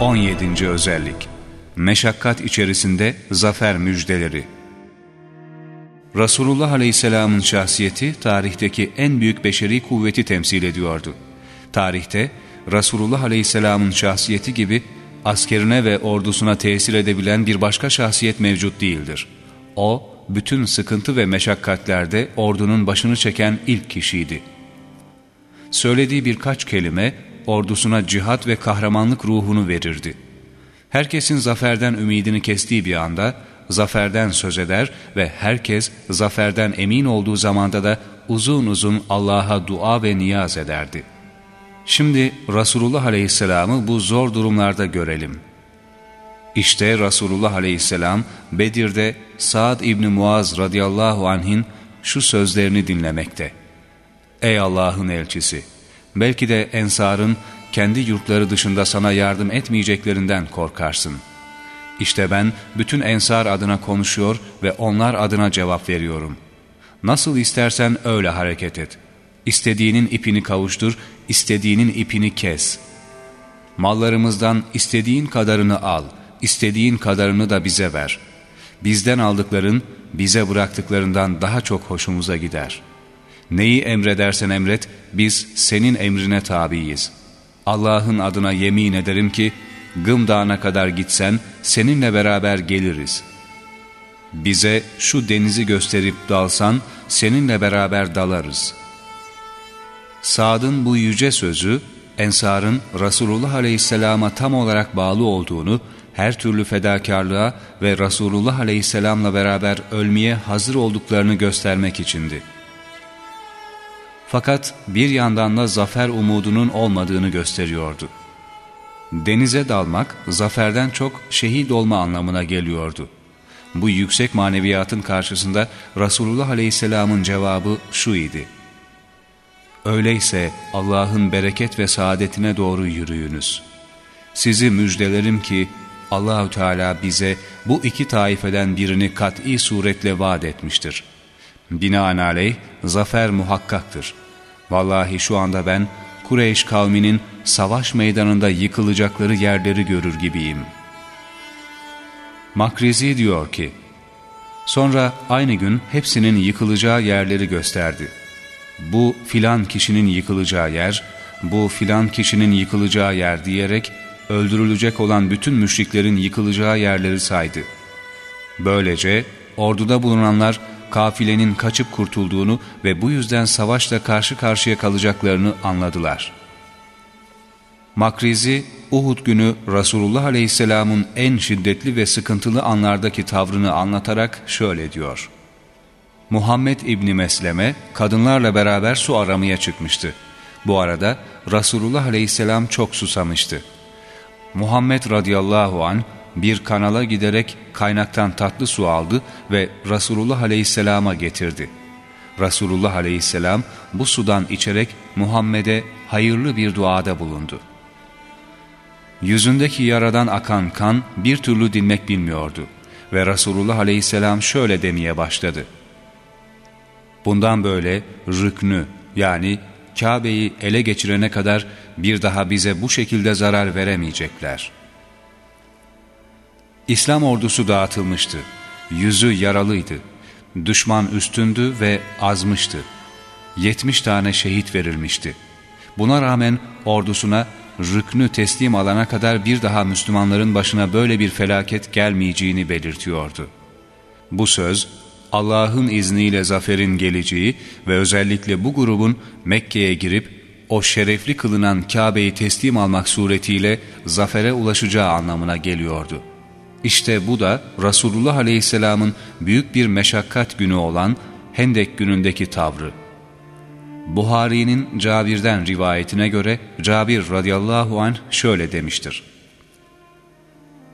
On yedinci özellik Meşakkat içerisinde zafer müjdeleri Resulullah Aleyhisselam'ın şahsiyeti tarihteki en büyük beşeri kuvveti temsil ediyordu. Tarihte Resulullah Aleyhisselam'ın şahsiyeti gibi askerine ve ordusuna tesir edebilen bir başka şahsiyet mevcut değildir. O, bütün sıkıntı ve meşakkatlerde ordunun başını çeken ilk kişiydi. Söylediği birkaç kelime ordusuna cihat ve kahramanlık ruhunu verirdi. Herkesin zaferden ümidini kestiği bir anda zaferden söz eder ve herkes zaferden emin olduğu zamanda da uzun uzun Allah'a dua ve niyaz ederdi. Şimdi Resulullah Aleyhisselam'ı bu zor durumlarda görelim. İşte Resulullah Aleyhisselam Bedir'de Sa'd İbni Muaz radıyallahu anh'in şu sözlerini dinlemekte. Ey Allah'ın elçisi! Belki de ensarın kendi yurtları dışında sana yardım etmeyeceklerinden korkarsın. İşte ben bütün ensar adına konuşuyor ve onlar adına cevap veriyorum. Nasıl istersen öyle hareket et. İstediğinin ipini kavuştur, istediğinin ipini kes. Mallarımızdan istediğin kadarını al, istediğin kadarını da bize ver. Bizden aldıkların, bize bıraktıklarından daha çok hoşumuza gider. Neyi emredersen emret, biz senin emrine tabiiz. Allah'ın adına yemin ederim ki, Gım Dağı'na kadar gitsen seninle beraber geliriz. Bize şu denizi gösterip dalsan seninle beraber dalarız. Sad'ın bu yüce sözü, Ensar'ın Resulullah Aleyhisselam'a tam olarak bağlı olduğunu, her türlü fedakarlığa ve Resulullah Aleyhisselam'la beraber ölmeye hazır olduklarını göstermek içindi. Fakat bir yandan da zafer umudunun olmadığını gösteriyordu. Denize dalmak zaferden çok şehit olma anlamına geliyordu. Bu yüksek maneviyatın karşısında Resulullah Aleyhisselam'ın cevabı şu idi. Öyleyse Allah'ın bereket ve saadetine doğru yürüyünüz. Sizi müjdelerim ki Allahü Teala bize bu iki taifeden birini kat'i suretle vaat etmiştir. Binaenaleyh zafer muhakkaktır. Vallahi şu anda ben Kureyş kavminin savaş meydanında yıkılacakları yerleri görür gibiyim. Makrizi diyor ki, Sonra aynı gün hepsinin yıkılacağı yerleri gösterdi. Bu filan kişinin yıkılacağı yer, bu filan kişinin yıkılacağı yer diyerek öldürülecek olan bütün müşriklerin yıkılacağı yerleri saydı. Böylece orduda bulunanlar kafilenin kaçıp kurtulduğunu ve bu yüzden savaşla karşı karşıya kalacaklarını anladılar. Makrizi, Uhud günü Resulullah Aleyhisselam'ın en şiddetli ve sıkıntılı anlardaki tavrını anlatarak şöyle diyor. Muhammed İbni Mesleme kadınlarla beraber su aramaya çıkmıştı. Bu arada Resulullah Aleyhisselam çok susamıştı. Muhammed radıyallahu an bir kanala giderek kaynaktan tatlı su aldı ve Resulullah Aleyhisselam'a getirdi. Resulullah Aleyhisselam bu sudan içerek Muhammed'e hayırlı bir duada bulundu. Yüzündeki yaradan akan kan bir türlü dinmek bilmiyordu ve Resulullah Aleyhisselam şöyle demeye başladı. Bundan böyle rüknü yani Kabe'yi ele geçirene kadar bir daha bize bu şekilde zarar veremeyecekler. İslam ordusu dağıtılmıştı. Yüzü yaralıydı. Düşman üstündü ve azmıştı. Yetmiş tane şehit verilmişti. Buna rağmen ordusuna rüknü teslim alana kadar bir daha Müslümanların başına böyle bir felaket gelmeyeceğini belirtiyordu. Bu söz Allah'ın izniyle zaferin geleceği ve özellikle bu grubun Mekke'ye girip o şerefli kılınan Kabe'yi teslim almak suretiyle zafere ulaşacağı anlamına geliyordu. İşte bu da Resulullah Aleyhisselam'ın büyük bir meşakkat günü olan Hendek günündeki tavrı. Buhari'nin Cabir'den rivayetine göre Cabir radıyallahu anh şöyle demiştir.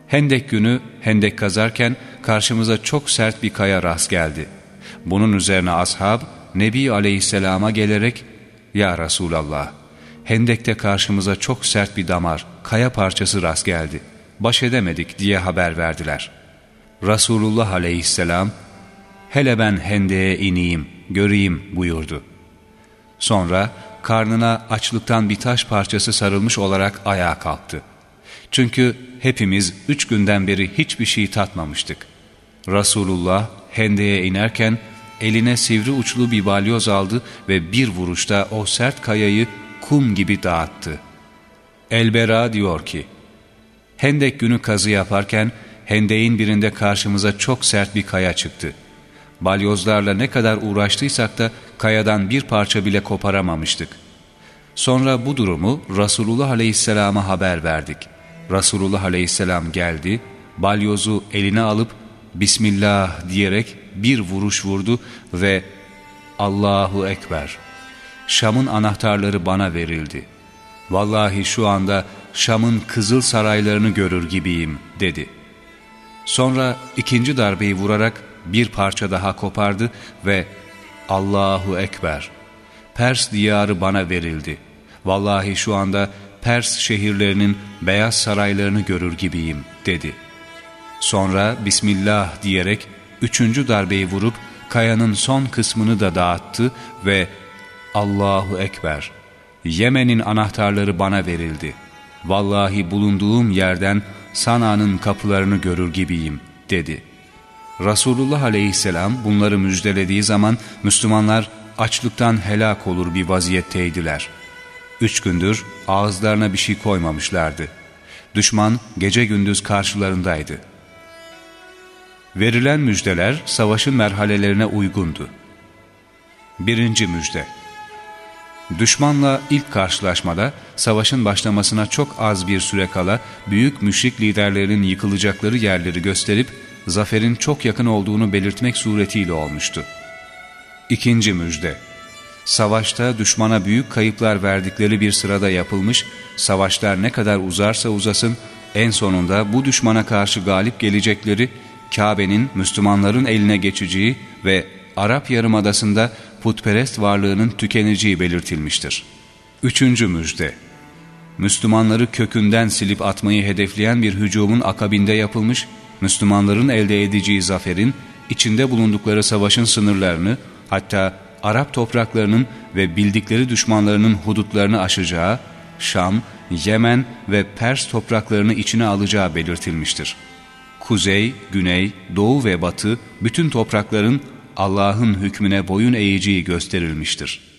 Hendek günü hendek kazarken karşımıza çok sert bir kaya rast geldi. Bunun üzerine ashab Nebi aleyhisselama gelerek ''Ya Resulallah, hendekte karşımıza çok sert bir damar, kaya parçası rast geldi. Baş edemedik.'' diye haber verdiler. Resulullah aleyhisselam ''Hele ben hendeye ineyim, göreyim.'' buyurdu. Sonra karnına açlıktan bir taş parçası sarılmış olarak ayağa kalktı. Çünkü hepimiz üç günden beri hiçbir şey tatmamıştık. Resulullah hendeye inerken eline sivri uçlu bir balyoz aldı ve bir vuruşta o sert kayayı kum gibi dağıttı. Elbera diyor ki, Hendek günü kazı yaparken hendeğin birinde karşımıza çok sert bir kaya çıktı. Balyozlarla ne kadar uğraştıysak da kayadan bir parça bile koparamamıştık. Sonra bu durumu Resulullah Aleyhisselam'a haber verdik. Resulullah Aleyhisselam geldi, balyozu eline alıp Bismillah diyerek bir vuruş vurdu ve Allahu Ekber. Şam'ın anahtarları bana verildi. Vallahi şu anda Şam'ın kızıl saraylarını görür gibiyim dedi. Sonra ikinci darbeyi vurarak bir parça daha kopardı ve Allahu Ekber. Pers diyarı bana verildi. Vallahi şu anda Pers şehirlerinin beyaz saraylarını görür gibiyim dedi. Sonra Bismillah diyerek üçüncü darbeyi vurup kayanın son kısmını da dağıttı ve Allahu Ekber. Yemen'in anahtarları bana verildi. Vallahi bulunduğum yerden Sana'nın kapılarını görür gibiyim dedi. Resulullah aleyhisselam bunları müjdelediği zaman Müslümanlar açlıktan helak olur bir vaziyetteydiler. Üç gündür ağızlarına bir şey koymamışlardı. Düşman gece gündüz karşılarındaydı. Verilen müjdeler savaşın merhalelerine uygundu. Birinci müjde Düşmanla ilk karşılaşmada savaşın başlamasına çok az bir süre kala büyük müşrik liderlerinin yıkılacakları yerleri gösterip zaferin çok yakın olduğunu belirtmek suretiyle olmuştu. İkinci müjde Savaşta düşmana büyük kayıplar verdikleri bir sırada yapılmış, savaşlar ne kadar uzarsa uzasın, en sonunda bu düşmana karşı galip gelecekleri, Kabe'nin Müslümanların eline geçeceği ve Arap Yarımadası'nda putperest varlığının tükeneceği belirtilmiştir. Üçüncü müjde Müslümanları kökünden silip atmayı hedefleyen bir hücumun akabinde yapılmış, Müslümanların elde edeceği zaferin, içinde bulundukları savaşın sınırlarını, hatta Arap topraklarının ve bildikleri düşmanlarının hudutlarını aşacağı, Şam, Yemen ve Pers topraklarını içine alacağı belirtilmiştir. Kuzey, güney, doğu ve batı bütün toprakların Allah'ın hükmüne boyun eğeceği gösterilmiştir.''